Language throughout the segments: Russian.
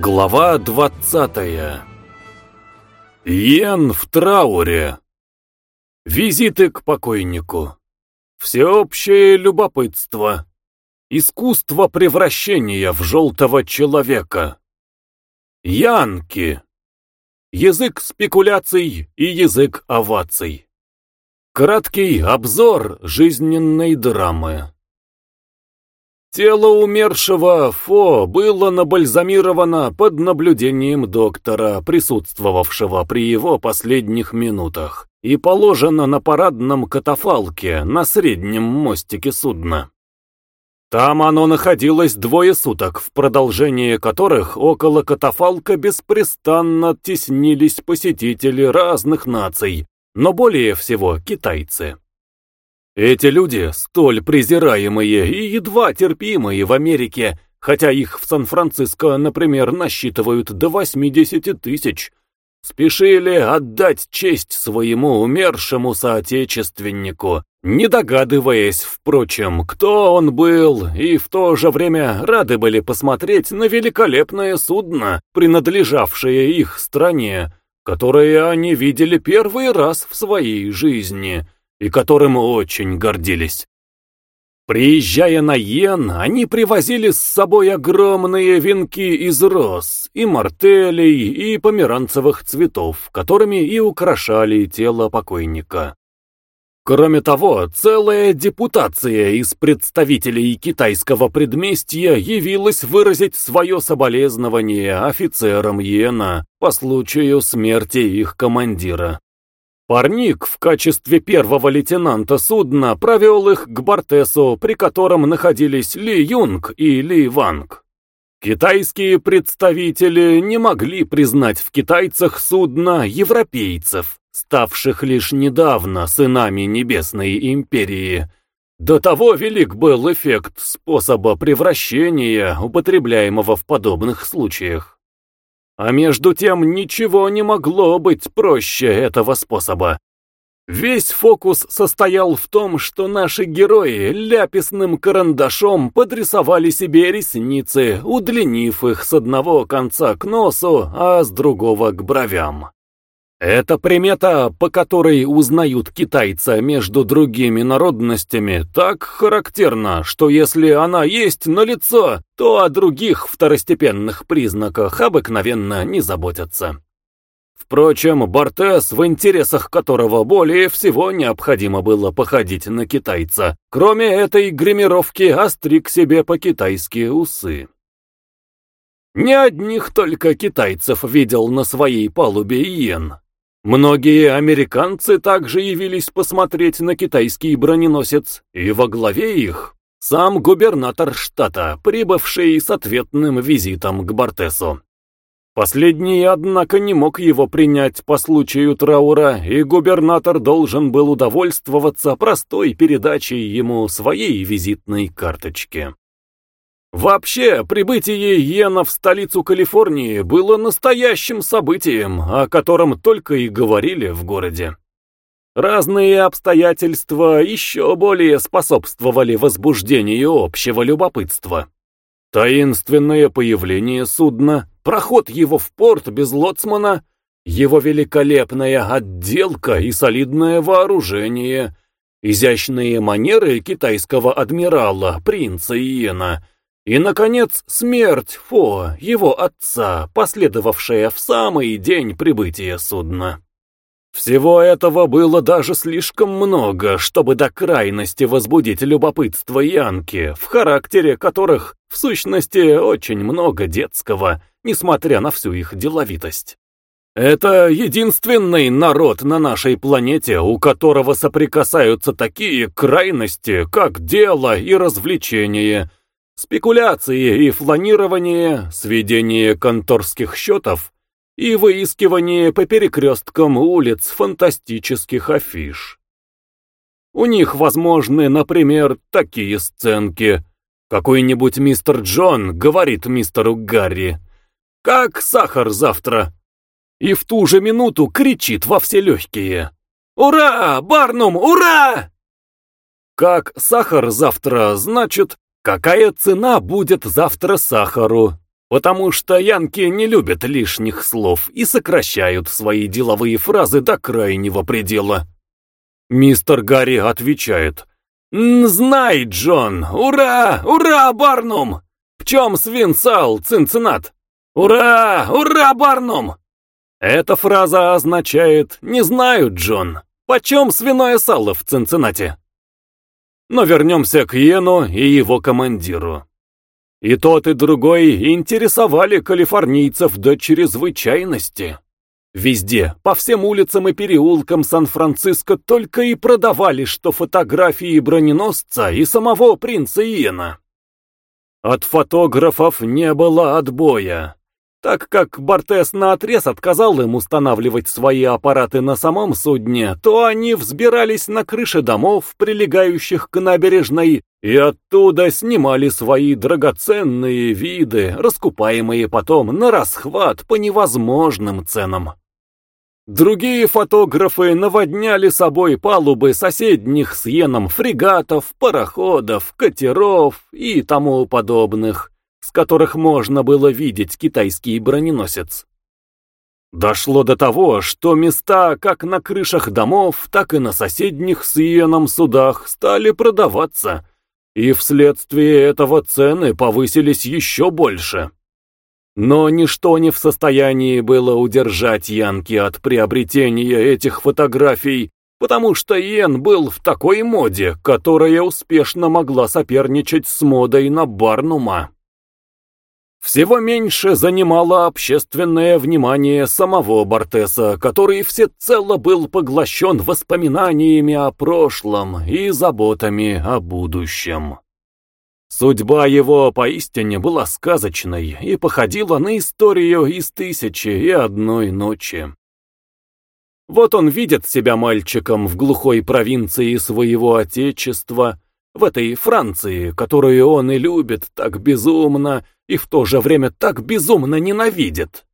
Глава двадцатая Йен в трауре. Визиты к покойнику. Всеобщее любопытство. Искусство превращения в желтого человека. Янки. Язык спекуляций и язык оваций. Краткий обзор жизненной драмы. Тело умершего Фо было набальзамировано под наблюдением доктора, присутствовавшего при его последних минутах, и положено на парадном катафалке на среднем мостике судна. Там оно находилось двое суток, в продолжение которых около катафалка беспрестанно теснились посетители разных наций, но более всего китайцы. Эти люди, столь презираемые и едва терпимые в Америке, хотя их в Сан-Франциско, например, насчитывают до 80 тысяч, спешили отдать честь своему умершему соотечественнику, не догадываясь, впрочем, кто он был, и в то же время рады были посмотреть на великолепное судно, принадлежавшее их стране, которое они видели первый раз в своей жизни — и которым очень гордились. Приезжая на Йен, они привозили с собой огромные венки из роз, и мартелей, и померанцевых цветов, которыми и украшали тело покойника. Кроме того, целая депутация из представителей китайского предместья явилась выразить свое соболезнование офицерам Йена по случаю смерти их командира. Парник в качестве первого лейтенанта судна провел их к Бартесу, при котором находились Ли Юнг и Ли Ванг. Китайские представители не могли признать в китайцах судна европейцев, ставших лишь недавно сынами Небесной Империи. До того велик был эффект способа превращения, употребляемого в подобных случаях. А между тем ничего не могло быть проще этого способа. Весь фокус состоял в том, что наши герои ляписным карандашом подрисовали себе ресницы, удлинив их с одного конца к носу, а с другого к бровям. Эта примета, по которой узнают китайца между другими народностями, так характерна, что если она есть на лицо, то о других второстепенных признаках обыкновенно не заботятся. Впрочем, Бортес, в интересах которого более всего необходимо было походить на китайца, кроме этой гримировки остриг себе по-китайски усы. Не одних только китайцев видел на своей палубе Иен. Многие американцы также явились посмотреть на китайский броненосец, и во главе их сам губернатор штата, прибывший с ответным визитом к Бортесу. Последний, однако, не мог его принять по случаю траура, и губернатор должен был удовольствоваться простой передачей ему своей визитной карточки. Вообще, прибытие Йена в столицу Калифорнии было настоящим событием, о котором только и говорили в городе. Разные обстоятельства еще более способствовали возбуждению общего любопытства. Таинственное появление судна, проход его в порт без лоцмана, его великолепная отделка и солидное вооружение, изящные манеры китайского адмирала, принца Иена — и, наконец, смерть Фо, его отца, последовавшая в самый день прибытия судна. Всего этого было даже слишком много, чтобы до крайности возбудить любопытство Янки, в характере которых, в сущности, очень много детского, несмотря на всю их деловитость. Это единственный народ на нашей планете, у которого соприкасаются такие крайности, как дело и развлечение, спекуляции и фланирование, сведение конторских счетов и выискивание по перекресткам улиц фантастических афиш. У них возможны, например, такие сценки. Какой-нибудь мистер Джон говорит мистеру Гарри «Как сахар завтра?» и в ту же минуту кричит во все легкие «Ура! Барнум, ура!» Как сахар завтра, значит, Какая цена будет завтра сахару? Потому что янки не любят лишних слов и сокращают свои деловые фразы до крайнего предела. Мистер Гарри отвечает. «Знай, Джон! Ура! Ура, Барнум! В чем свинцал, Цинциннат? Ура! Ура, Барнум!» Эта фраза означает «Не знаю, Джон, почем свиное сало в Цинциннате?» Но вернемся к Йену и его командиру. И тот, и другой интересовали калифорнийцев до чрезвычайности. Везде, по всем улицам и переулкам Сан-Франциско только и продавали, что фотографии броненосца и самого принца Иена. От фотографов не было отбоя. Так как Бортес наотрез отказал им устанавливать свои аппараты на самом судне, то они взбирались на крыши домов, прилегающих к набережной, и оттуда снимали свои драгоценные виды, раскупаемые потом на расхват по невозможным ценам. Другие фотографы наводняли собой палубы соседних с Йеном фрегатов, пароходов, катеров и тому подобных, с которых можно было видеть китайский броненосец. Дошло до того, что места как на крышах домов, так и на соседних с Иеном судах стали продаваться, и вследствие этого цены повысились еще больше. Но ничто не в состоянии было удержать Янки от приобретения этих фотографий, потому что Йен был в такой моде, которая успешно могла соперничать с модой на Барнума. Всего меньше занимало общественное внимание самого Бортеса, который всецело был поглощен воспоминаниями о прошлом и заботами о будущем. Судьба его поистине была сказочной и походила на историю из «Тысячи и одной ночи». Вот он видит себя мальчиком в глухой провинции своего отечества, в этой Франции, которую он и любит так безумно, и в то же время так безумно ненавидит.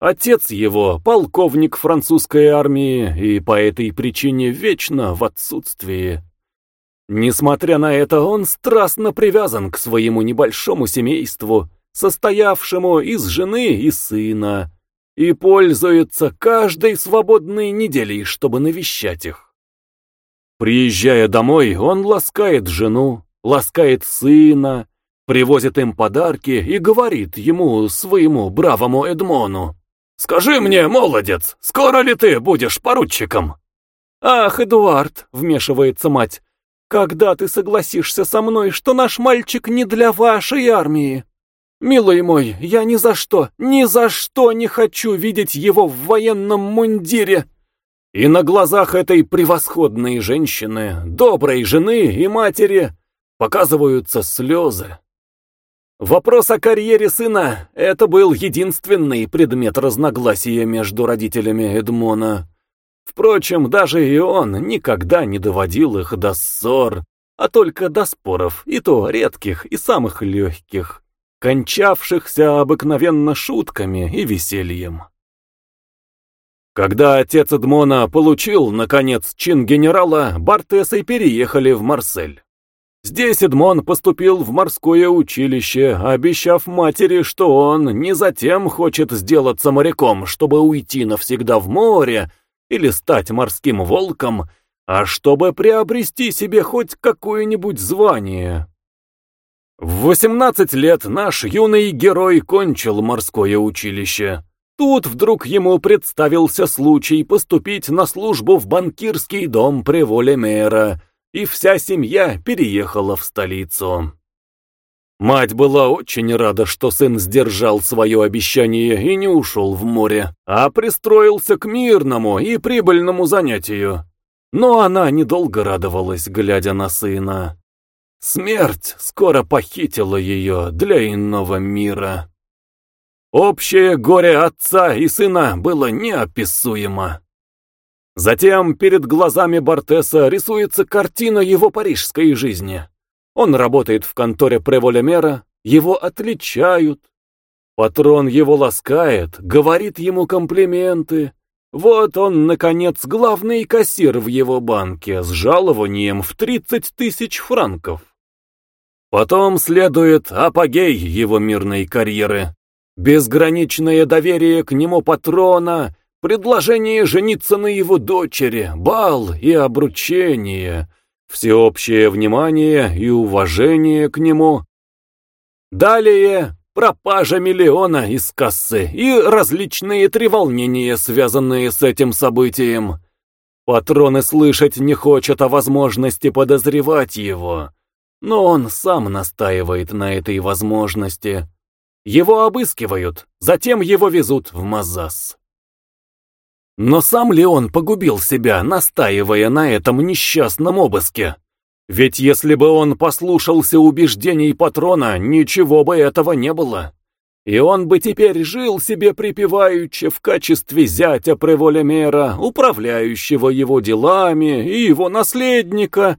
Отец его — полковник французской армии, и по этой причине вечно в отсутствии. Несмотря на это, он страстно привязан к своему небольшому семейству, состоявшему из жены и сына, и пользуется каждой свободной неделей, чтобы навещать их. Приезжая домой, он ласкает жену, ласкает сына, привозит им подарки и говорит ему, своему бравому Эдмону, «Скажи мне, молодец, скоро ли ты будешь поручиком?» «Ах, Эдуард», — вмешивается мать, «когда ты согласишься со мной, что наш мальчик не для вашей армии?» «Милый мой, я ни за что, ни за что не хочу видеть его в военном мундире!» И на глазах этой превосходной женщины, доброй жены и матери, показываются слезы. Вопрос о карьере сына — это был единственный предмет разногласия между родителями Эдмона. Впрочем, даже и он никогда не доводил их до ссор, а только до споров, и то редких и самых легких, кончавшихся обыкновенно шутками и весельем. Когда отец Эдмона получил, наконец, чин генерала, Бартесы переехали в Марсель. Здесь Эдмон поступил в морское училище, обещав матери, что он не затем хочет сделаться моряком, чтобы уйти навсегда в море или стать морским волком, а чтобы приобрести себе хоть какое-нибудь звание. В 18 лет наш юный герой кончил морское училище. Тут вдруг ему представился случай поступить на службу в банкирский дом при воле мэра, и вся семья переехала в столицу. Мать была очень рада, что сын сдержал свое обещание и не ушел в море, а пристроился к мирному и прибыльному занятию. Но она недолго радовалась, глядя на сына. Смерть скоро похитила ее для иного мира. Общее горе отца и сына было неописуемо. Затем перед глазами Бортеса рисуется картина его парижской жизни. Он работает в конторе Преволемера, его отличают. Патрон его ласкает, говорит ему комплименты. Вот он, наконец, главный кассир в его банке с жалованием в 30 тысяч франков. Потом следует апогей его мирной карьеры. Безграничное доверие к нему патрона, предложение жениться на его дочери, бал и обручение, всеобщее внимание и уважение к нему. Далее пропажа миллиона из кассы и различные треволнения, связанные с этим событием. Патрон и слышать не хочет о возможности подозревать его, но он сам настаивает на этой возможности. Его обыскивают, затем его везут в Мазас. Но сам ли он погубил себя, настаивая на этом несчастном обыске? Ведь если бы он послушался убеждений патрона, ничего бы этого не было. И он бы теперь жил себе припеваючи в качестве зятя Преволемера, управляющего его делами и его наследника.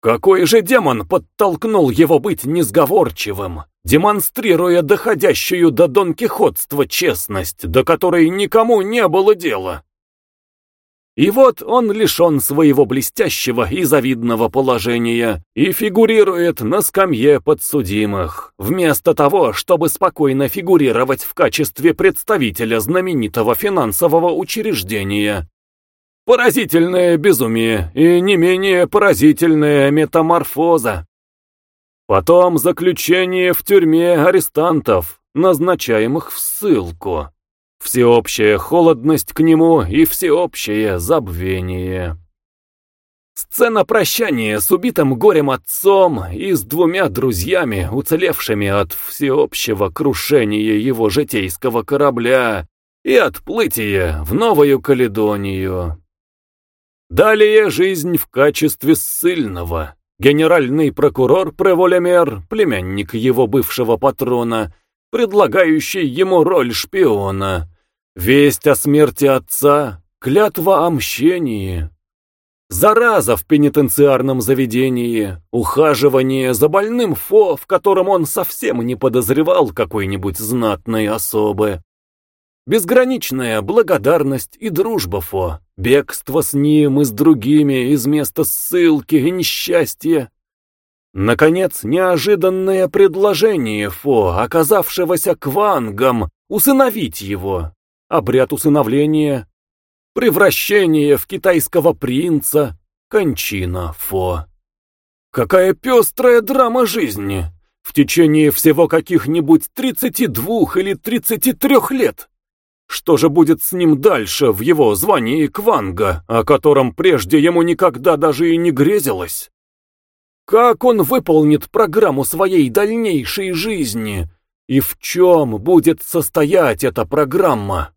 Какой же демон подтолкнул его быть несговорчивым, демонстрируя доходящую до донкихотства честность, до которой никому не было дела? И вот он лишен своего блестящего и завидного положения и фигурирует на скамье подсудимых, вместо того, чтобы спокойно фигурировать в качестве представителя знаменитого финансового учреждения. Поразительное безумие и не менее поразительная метаморфоза. Потом заключение в тюрьме арестантов, назначаемых в ссылку всеобщая холодность к нему и всеобщее забвение. Сцена прощания с убитым горем отцом и с двумя друзьями, уцелевшими от всеобщего крушения его житейского корабля и отплытия в Новую Каледонию. Далее жизнь в качестве ссыльного. Генеральный прокурор Преволемер, племянник его бывшего патрона, предлагающий ему роль шпиона. Весть о смерти отца, клятва о мщении. Зараза в пенитенциарном заведении, ухаживание за больным Фо, в котором он совсем не подозревал какой-нибудь знатной особы. Безграничная благодарность и дружба Фо, бегство с ним и с другими из места ссылки и несчастья. Наконец, неожиданное предложение Фо, оказавшегося квангом, усыновить его. Обряд усыновления, превращение в китайского принца, кончина Фо. Какая пестрая драма жизни! В течение всего каких-нибудь 32 или 33 лет. Что же будет с ним дальше в его звании Кванга, о котором прежде ему никогда даже и не грезилось? Как он выполнит программу своей дальнейшей жизни? И в чем будет состоять эта программа?